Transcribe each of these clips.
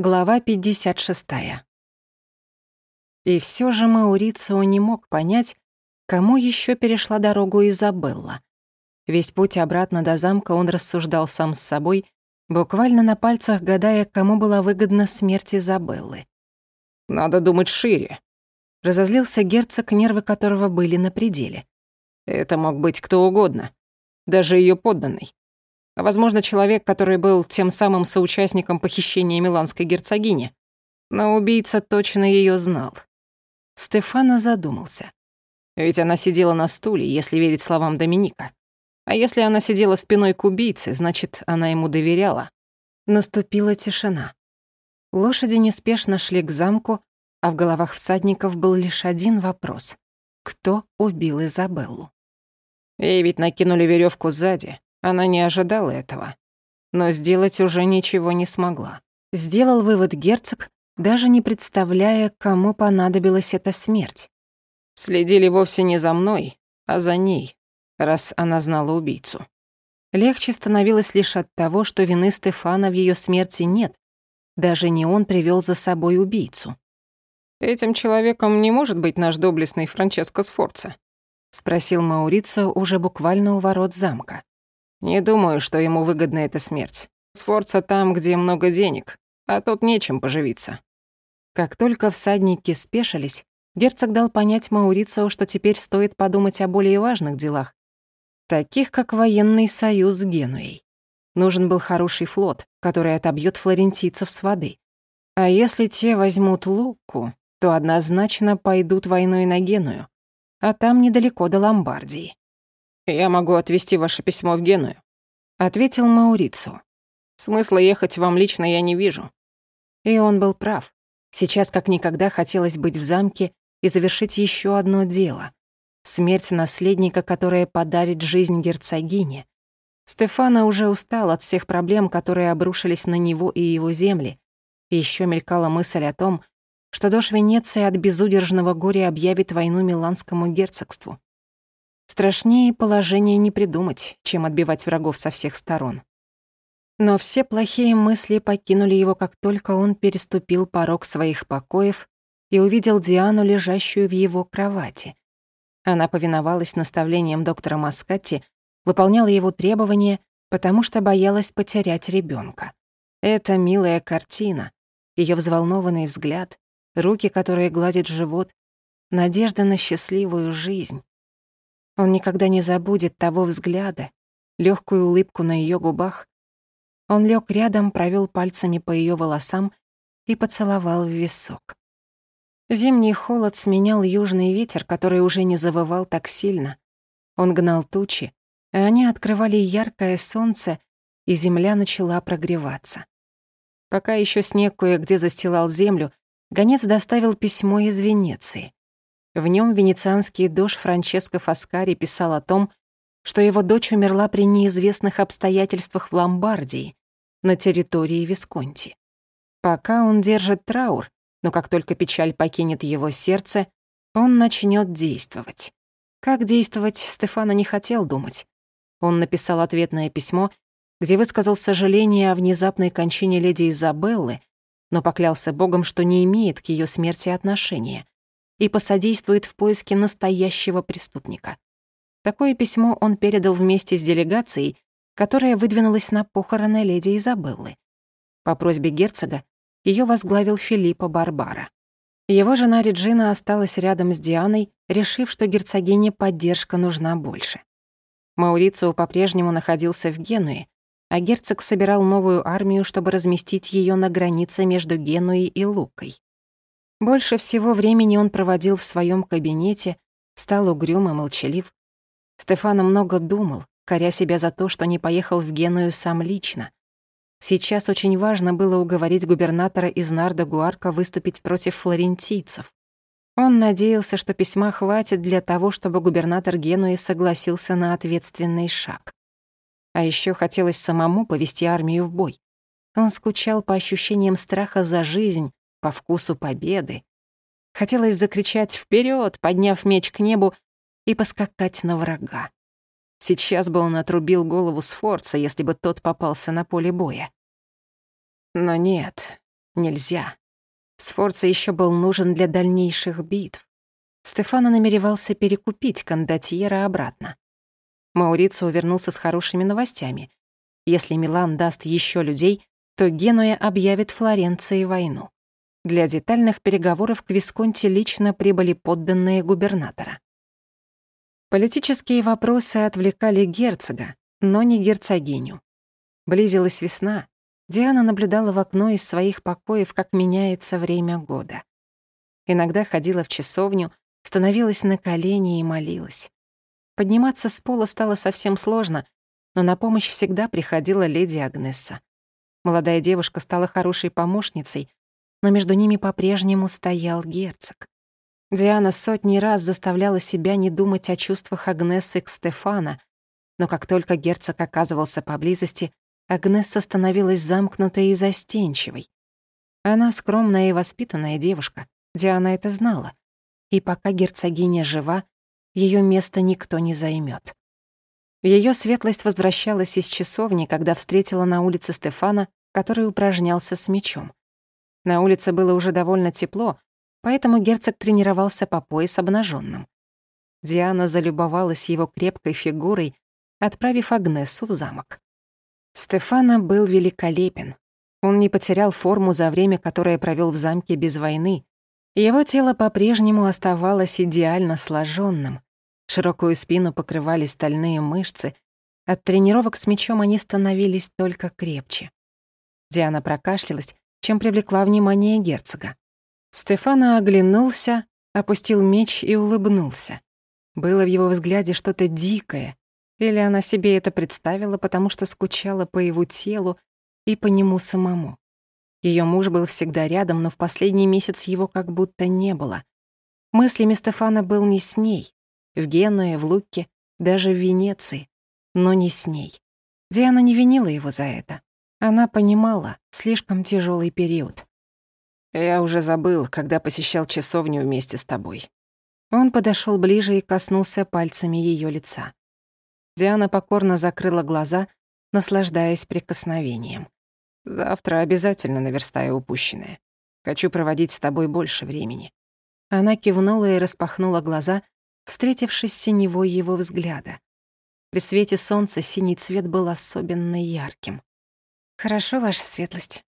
Глава 56. И все же Маурицио не мог понять, кому еще перешла дорогу Изабелла. Весь путь обратно до замка он рассуждал сам с собой, буквально на пальцах гадая, кому была выгодна смерть Изабеллы. «Надо думать шире», — разозлился герцог, нервы которого были на пределе. «Это мог быть кто угодно, даже ее подданный. А, возможно, человек, который был тем самым соучастником похищения миланской герцогини. Но убийца точно ее знал. Стефана задумался. Ведь она сидела на стуле, если верить словам Доминика. А если она сидела спиной к убийце, значит, она ему доверяла. Наступила тишина. Лошади неспешно шли к замку, а в головах всадников был лишь один вопрос. Кто убил Изабеллу? Ей ведь накинули веревку сзади, она не ожидала этого, но сделать уже ничего не смогла. Сделал вывод герцог, даже не представляя, кому понадобилась эта смерть. Следили вовсе не за мной, а за ней, раз она знала убийцу. Легче становилось лишь от того, что вины Стефана в ее смерти нет. Даже не он привел за собой убийцу. «Этим человеком не может быть наш доблестный Франческо Сфорца?» — спросил Маурицио уже буквально у ворот замка. Не думаю, что ему выгодна эта смерть. Сфорца там, где много денег, а тут нечем поживиться. Как только всадники спешились, герцог дал понять Маурицио, что теперь стоит подумать о более важных делах, таких как военный союз с Генуей. Нужен был хороший флот, который отобьет флорентийцев с воды. А если те возьмут Луку, то однозначно пойдут войной на Геную, а там недалеко до Ломбардии. «Я могу отвезти ваше письмо в Геную», — ответил Маурицу. «Смысла ехать вам лично я не вижу». И он был прав. Сейчас как никогда хотелось быть в замке и завершить еще одно дело. Смерть наследника, которая подарит жизнь герцогине. Стефана уже устал от всех проблем, которые обрушились на него и его земли. И еще мелькала мысль о том, что дождь Венеции от безудержного горя объявит войну Миланскому герцогству. Страшнее положение не придумать, чем отбивать врагов со всех сторон. Но все плохие мысли покинули его, как только он переступил порог своих покоев и увидел Диану, лежащую в его кровати. Она повиновалась наставлениям доктора Маскатти, выполняла его требования, потому что боялась потерять ребенка. Это милая картина, ее взволнованный взгляд, руки, которые гладят живот, надежда на счастливую жизнь. Он никогда не забудет того взгляда, легкую улыбку на ее губах. Он лег рядом, провел пальцами по ее волосам и поцеловал в висок. Зимний холод сменял южный ветер, который уже не завывал так сильно. Он гнал тучи, а они открывали яркое солнце, и земля начала прогреваться. Пока еще снег кое-где застилал землю, гонец доставил письмо из Венеции. В нем венецианский дож Франческо Фаскари писал о том, что его дочь умерла при неизвестных обстоятельствах в Ломбардии, на территории Висконти. Пока он держит траур, но как только печаль покинет его сердце, он начнет действовать. Как действовать, Стефана не хотел думать. Он написал ответное письмо, где высказал сожаление о внезапной кончине леди Изабеллы, но поклялся Богом, что не имеет к ее смерти отношения и посодействует в поиске настоящего преступника. Такое письмо он передал вместе с делегацией, которая выдвинулась на похороны леди Изабеллы. По просьбе герцога ее возглавил Филиппо Барбара. Его жена Реджина осталась рядом с Дианой, решив, что герцогине поддержка нужна больше. Маурицио по-прежнему находился в Генуе, а герцог собирал новую армию, чтобы разместить ее на границе между Генуей и Лукой. Больше всего времени он проводил в своем кабинете, стал угрюм и молчалив. Стефано много думал, коря себя за то, что не поехал в Геную сам лично. Сейчас очень важно было уговорить губернатора из Нарда Гуарка выступить против флорентийцев. Он надеялся, что письма хватит для того, чтобы губернатор Генуи согласился на ответственный шаг. А еще хотелось самому повести армию в бой. Он скучал по ощущениям страха за жизнь, по вкусу победы. Хотелось закричать вперед, подняв меч к небу и поскакать на врага. Сейчас бы он отрубил голову Сфорца, если бы тот попался на поле боя. Но нет, Нельзя. Сфорца еще был нужен для дальнейших битв. Стефано намеревался перекупить кондотьера обратно. Маурицио вернулся с хорошими новостями. Если Милан даст еще людей, то Генуя объявит Флоренции войну. Для детальных переговоров к Висконте лично прибыли подданные губернатора. Политические вопросы отвлекали герцога, но не герцогиню. Близилась весна. Диана наблюдала в окно из своих покоев, как меняется время года. Иногда ходила в часовню, становилась на колени и молилась. Подниматься с пола стало совсем сложно, но на помощь всегда приходила леди Агнесса. Молодая девушка стала хорошей помощницей, но между ними по-прежнему стоял герцог. Диана сотни раз заставляла себя не думать о чувствах Агнессы к Стефана, но как только герцог оказывался поблизости, Агнесса становилась замкнутой и застенчивой. Она скромная и воспитанная девушка, Диана это знала, и пока герцогиня жива, ее место никто не займет. Ее светлость возвращалась из часовни, когда встретила на улице Стефана, который упражнялся с мечом. На улице было уже довольно тепло, поэтому герцог тренировался по пояс обнаженным. Диана залюбовалась его крепкой фигурой, отправив Агнесу в замок. Стефана был великолепен. Он не потерял форму за время, которое провел в замке без войны. Его тело по-прежнему оставалось идеально сложенным. Широкую спину покрывали стальные мышцы. От тренировок с мечом они становились только крепче. Диана прокашлялась, чем привлекла внимание герцога. Стефана оглянулся, опустил меч и улыбнулся. Было в его взгляде что-то дикое. Или она себе это представила, потому что скучала по его телу и по нему самому. Ее муж был всегда рядом, но в последний месяц его как будто не было. Мыслями Стефана был не с ней в Генуе, в Лукке, даже в Венеции, но не с ней. Диана не винила его за это. Она понимала, слишком тяжелый период. «Я уже забыл, когда посещал часовню вместе с тобой». Он подошел ближе и коснулся пальцами ее лица. Диана покорно закрыла глаза, наслаждаясь прикосновением. «Завтра обязательно наверстаю упущенное. Хочу проводить с тобой больше времени». Она кивнула и распахнула глаза, встретившись с синевой его взгляда. При свете солнца синий цвет был особенно ярким. «Хорошо, ваша светлость».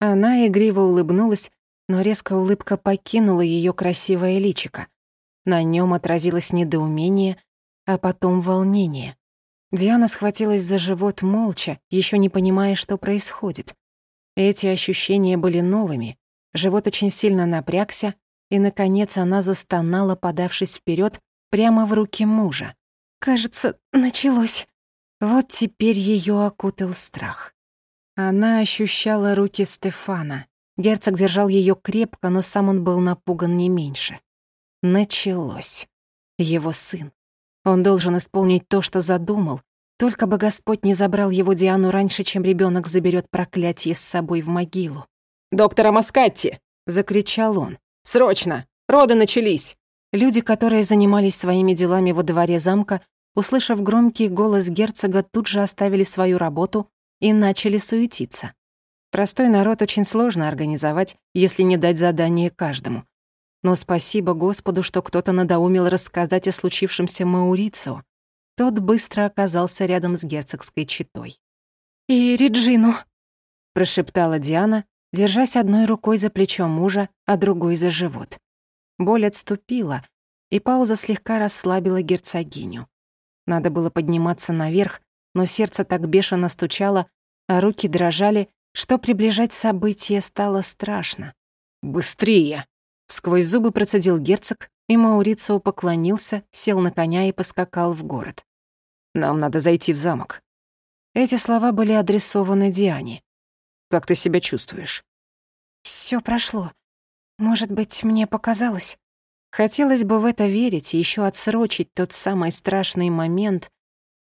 Она игриво улыбнулась, но резко улыбка покинула ее красивое личико. На нем отразилось недоумение, а потом волнение. Диана схватилась за живот молча, еще не понимая, что происходит. Эти ощущения были новыми. Живот очень сильно напрягся, и, наконец, она застонала, подавшись вперед, прямо в руки мужа. Кажется, началось. Вот теперь ее окутал страх. Она ощущала руки Стефана. Герцог держал ее крепко, но сам он был напуган не меньше. Началось. Его сын. Он должен исполнить то, что задумал. Только бы Господь не забрал его Диану раньше, чем ребенок заберет проклятие с собой в могилу. «Доктора Маскатти!» — закричал он. «Срочно! Роды начались!» Люди, которые занимались своими делами во дворе замка, услышав громкий голос герцога, тут же оставили свою работу и начали суетиться. Простой народ очень сложно организовать, если не дать задание каждому. Но спасибо Господу, что кто-то надоумил рассказать о случившемся Маурицио. Тот быстро оказался рядом с герцогской четой. «И Реджину», — прошептала Диана, держась одной рукой за плечо мужа, а другой за живот. Боль отступила, и пауза слегка расслабила герцогиню. Надо было подниматься наверх, но сердце так бешено стучало, а руки дрожали, что приближать события стало страшно. «Быстрее!» — сквозь зубы процедил герцог, и Маурицио поклонился, сел на коня и поскакал в город. «Нам надо зайти в замок». Эти слова были адресованы Диане. «Как ты себя чувствуешь?» Все прошло. Может быть, мне показалось. Хотелось бы в это верить и еще отсрочить тот самый страшный момент,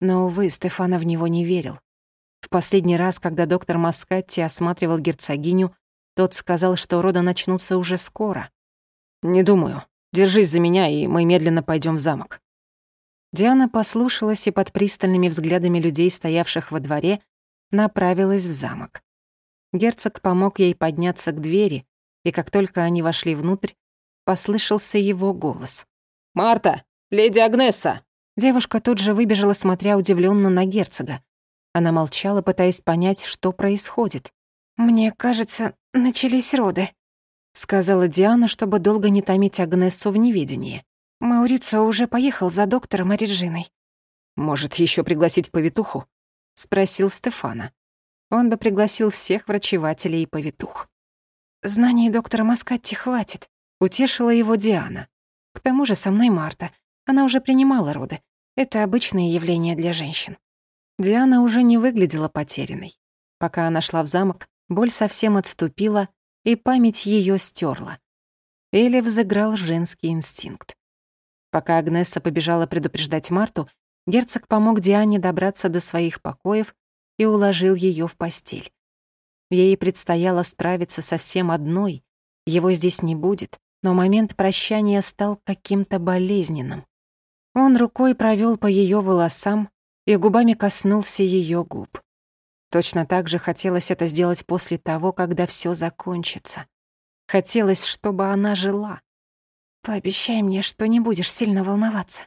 но, увы, Стефана в него не верил. В последний раз, когда доктор Маскатти осматривал герцогиню, тот сказал, что роды начнутся уже скоро. «Не думаю. Держись за меня, и мы медленно пойдем в замок». Диана послушалась и под пристальными взглядами людей, стоявших во дворе, направилась в замок. Герцог помог ей подняться к двери, и как только они вошли внутрь, послышался его голос. «Марта! Леди Агнесса!» Девушка тут же выбежала, смотря удивленно на герцога. Она молчала, пытаясь понять, что происходит. «Мне кажется, начались роды», — сказала Диана, чтобы долго не томить Агнессу в неведении. Маурицио уже поехал за доктором и Реджиной. «Может, еще пригласить повитуху?» — спросил Стефана. Он бы пригласил всех врачевателей и повитух. «Знаний доктора Маскатти хватит», — утешила его Диана. «К тому же со мной Марта. Она уже принимала роды. Это обычное явление для женщин». Диана уже не выглядела потерянной. Пока она шла в замок, боль совсем отступила, и память ее стерла. Или взыграл женский инстинкт. Пока Агнесса побежала предупреждать Марту, герцог помог Диане добраться до своих покоев и уложил ее в постель. Ей предстояло справиться совсем одной, его здесь не будет, но момент прощания стал каким-то болезненным. Он рукой провел по ее волосам и губами коснулся ее губ. Точно так же хотелось это сделать после того, когда все закончится. Хотелось, чтобы она жила. «Пообещай мне, что не будешь сильно волноваться».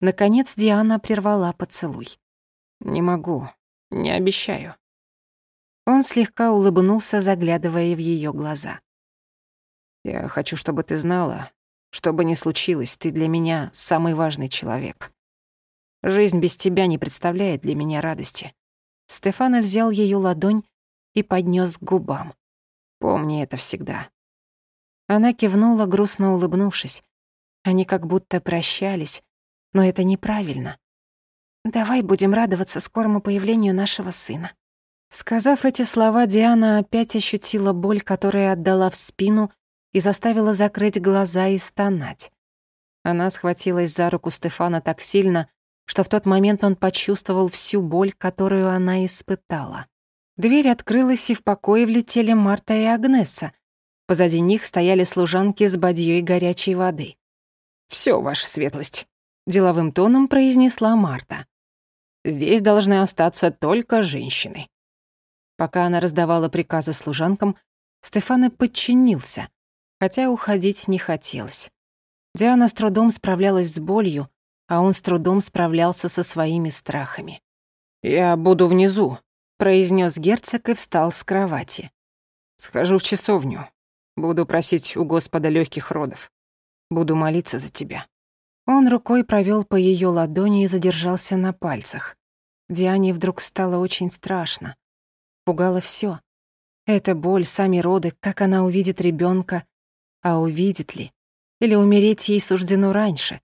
Наконец Диана прервала поцелуй. «Не могу. Не обещаю». Он слегка улыбнулся, заглядывая в ее глаза. «Я хочу, чтобы ты знала, что бы ни случилось, ты для меня самый важный человек. Жизнь без тебя не представляет для меня радости». Стефана взял ее ладонь и поднес к губам. «Помни это всегда». Она кивнула, грустно улыбнувшись. Они как будто прощались, но это неправильно. «Давай будем радоваться скорому появлению нашего сына». Сказав эти слова, Диана опять ощутила боль, которая отдала в спину и заставила закрыть глаза и стонать. Она схватилась за руку Стефана так сильно, что в тот момент он почувствовал всю боль, которую она испытала. Дверь открылась, и в покое влетели Марта и Агнеса. Позади них стояли служанки с бадьей горячей воды. «Всё, ваша светлость», — деловым тоном произнесла Марта. «Здесь должны остаться только женщины». Пока она раздавала приказы служанкам, Стефана подчинился, хотя уходить не хотелось. Диана с трудом справлялась с болью, а он с трудом справлялся со своими страхами. «Я буду внизу», — произнес герцог и встал с кровати. «Схожу в часовню. Буду просить у Господа легких родов. Буду молиться за тебя». Он рукой провел по ее ладони и задержался на пальцах. Диане вдруг стало очень страшно пугало все. Эта боль, сами роды, как она увидит ребенка, а увидит ли? Или умереть ей суждено раньше?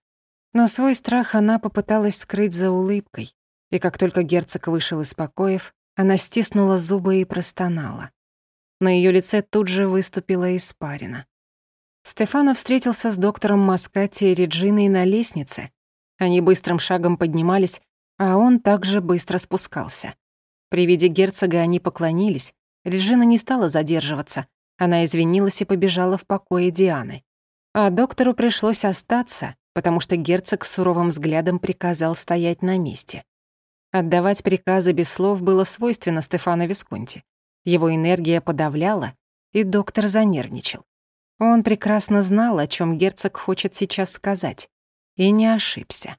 Но свой страх она попыталась скрыть за улыбкой, и как только герцог вышел из покоев, она стиснула зубы и простонала. На ее лице тут же выступила испарина. Стефано встретился с доктором Маскати и Реджиной на лестнице. Они быстрым шагом поднимались, а он также быстро спускался. При виде герцога они поклонились. Реджина не стала задерживаться. Она извинилась и побежала в покое Дианы. А доктору пришлось остаться, потому что герцог суровым взглядом приказал стоять на месте. Отдавать приказы без слов было свойственно Стефано Висконти. Его энергия подавляла, и доктор занервничал. Он прекрасно знал, о чем герцог хочет сейчас сказать, и не ошибся.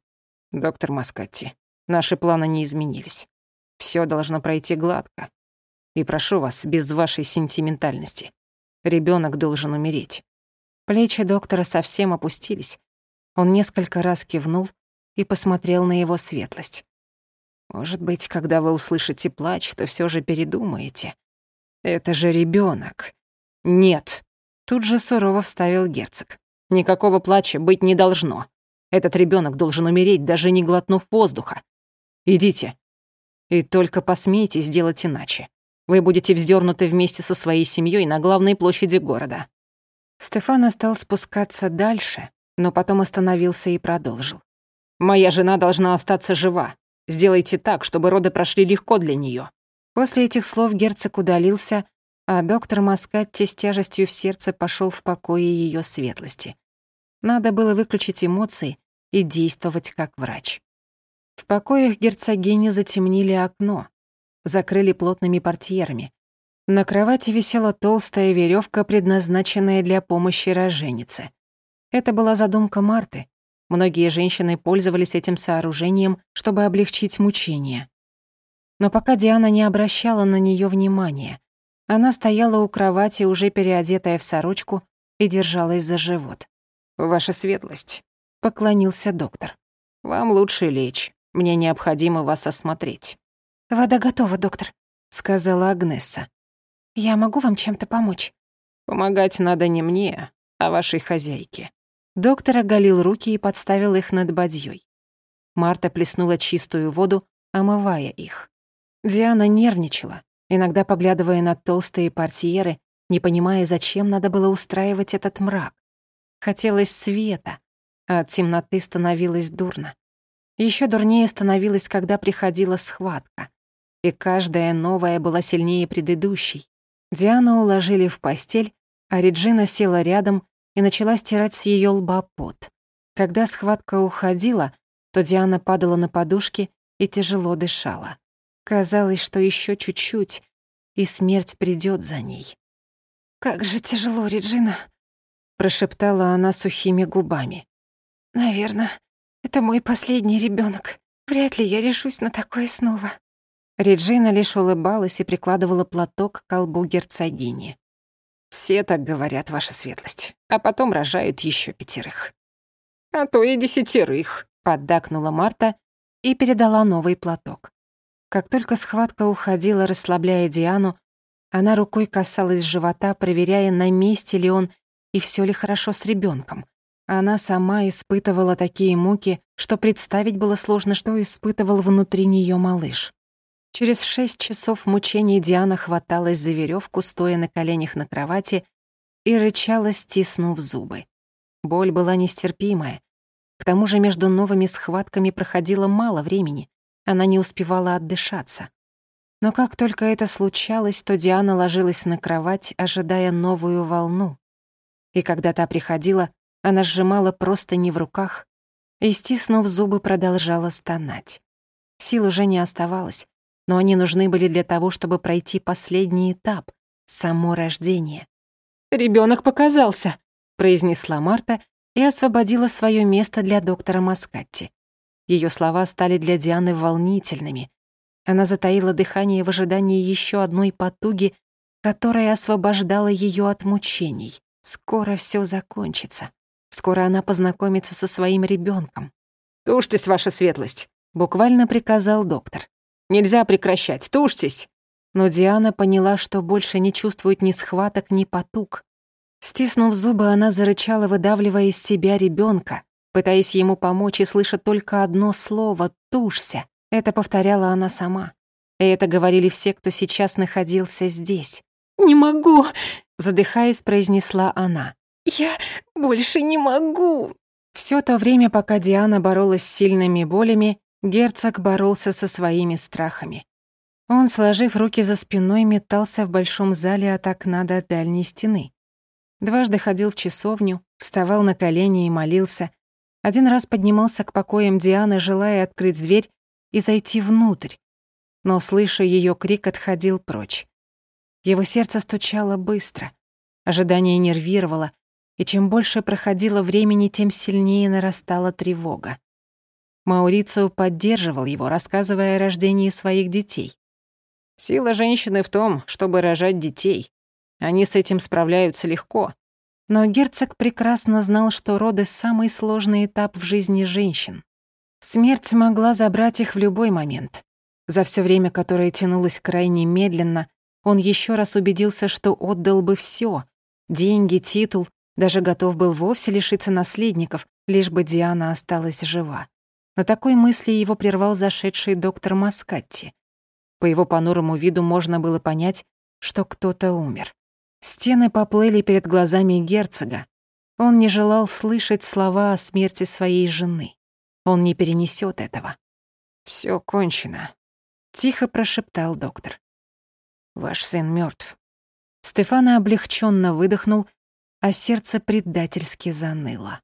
«Доктор Маскатти, наши планы не изменились. Все должно пройти гладко. И прошу вас, без вашей сентиментальности. Ребенок должен умереть». Плечи доктора совсем опустились. Он несколько раз кивнул и посмотрел на его светлость. «Может быть, когда вы услышите плач, то все же передумаете. Это же ребенок. «Нет», — тут же сурово вставил герцог. «Никакого плача быть не должно. Этот ребенок должен умереть, даже не глотнув воздуха. Идите, и только посмейте сделать иначе. Вы будете вздернуты вместе со своей семьей на главной площади города». Стефана стал спускаться дальше, но потом остановился и продолжил. «Моя жена должна остаться жива. Сделайте так, чтобы роды прошли легко для нее. После этих слов герцог удалился, а доктор Маскатти с тяжестью в сердце пошел в покое ее светлости. Надо было выключить эмоции и действовать как врач. В покоях герцогини затемнили окно, закрыли плотными портьерами. На кровати висела толстая веревка, предназначенная для помощи роженице. Это была задумка Марты. Многие женщины пользовались этим сооружением, чтобы облегчить мучения. Но пока Диана не обращала на нее внимания, она стояла у кровати, уже переодетая в сорочку, и держалась за живот. «Ваша светлость», — поклонился доктор. «Вам лучше лечь. Мне необходимо вас осмотреть». «Вода готова, доктор», — сказала Агнесса. «Я могу вам чем-то помочь?» «Помогать надо не мне, а вашей хозяйке». Доктор оголил руки и подставил их над бадьей. Марта плеснула чистую воду, омывая их. Диана нервничала, иногда поглядывая на толстые портьеры, не понимая, зачем надо было устраивать этот мрак. Хотелось света, а от темноты становилось дурно. Еще дурнее становилось, когда приходила схватка, и каждая новая была сильнее предыдущей. Диану уложили в постель, а Реджина села рядом и начала стирать с ее лба пот. Когда схватка уходила, то Диана падала на подушки и тяжело дышала. Казалось, что еще чуть-чуть, и смерть придет за ней. «Как же тяжело, Реджина», — прошептала она сухими губами. «Наверное, это мой последний ребенок. Вряд ли я решусь на такое снова». Реджина лишь улыбалась и прикладывала платок к колбу герцогини. «Все так говорят, ваша светлость, а потом рожают еще пятерых». «А то и десятерых», — поддакнула Марта и передала новый платок. Как только схватка уходила, расслабляя Диану, она рукой касалась живота, проверяя, на месте ли он и все ли хорошо с ребенком. Она сама испытывала такие муки, что представить было сложно, что испытывал внутри нее малыш. Через шесть часов мучений Диана хваталась за веревку, стоя на коленях на кровати, и рычала, стиснув зубы. Боль была нестерпимая. К тому же между новыми схватками проходило мало времени, она не успевала отдышаться. Но как только это случалось, то Диана ложилась на кровать, ожидая новую волну. И когда та приходила, она сжимала просто не в руках и, стиснув зубы, продолжала стонать. Сил уже не оставалось, но они нужны были для того, чтобы пройти последний этап — само рождение. Ребенок показался», — произнесла Марта и освободила свое место для доктора Маскатти. Ее слова стали для Дианы волнительными, она затаила дыхание в ожидании еще одной потуги, которая освобождала ее от мучений. Скоро все закончится. Скоро она познакомится со своим ребенком. «Тушьтесь, ваша светлость», — буквально приказал доктор. «Нельзя прекращать, тушьтесь». Но Диана поняла, что больше не чувствует ни схваток, ни потуг. Стиснув зубы, она зарычала, выдавливая из себя ребенка, пытаясь ему помочь и слыша только одно слово «тушься». Это повторяла она сама. И это говорили все, кто сейчас находился здесь. «Не могу!» — задыхаясь, произнесла она. «Я больше не могу!» Все то время, пока Диана боролась с сильными болями, герцог боролся со своими страхами. Он, сложив руки за спиной, метался в большом зале от окна до дальней стены. Дважды ходил в часовню, вставал на колени и молился. Один раз поднимался к покоям Дианы, желая открыть дверь и зайти внутрь, но, слыша ее крик, отходил прочь. Его сердце стучало быстро, ожидание нервировало, и чем больше проходило времени, тем сильнее нарастала тревога. Маурицио поддерживал его, рассказывая о рождении своих детей. «Сила женщины в том, чтобы рожать детей. Они с этим справляются легко». Но герцог прекрасно знал, что роды — самый сложный этап в жизни женщин. Смерть могла забрать их в любой момент. За все время, которое тянулось крайне медленно, он еще раз убедился, что отдал бы все: деньги, титул, даже готов был вовсе лишиться наследников, лишь бы Диана осталась жива. На такой мысли его прервал зашедший доктор Маскатти. По его понурому виду можно было понять, что кто-то умер. Стены поплыли перед глазами герцога. Он не желал слышать слова о смерти своей жены. Он не перенесет этого. Все кончено», — тихо прошептал доктор. «Ваш сын мертв. Стефана облегченно выдохнул, а сердце предательски заныло.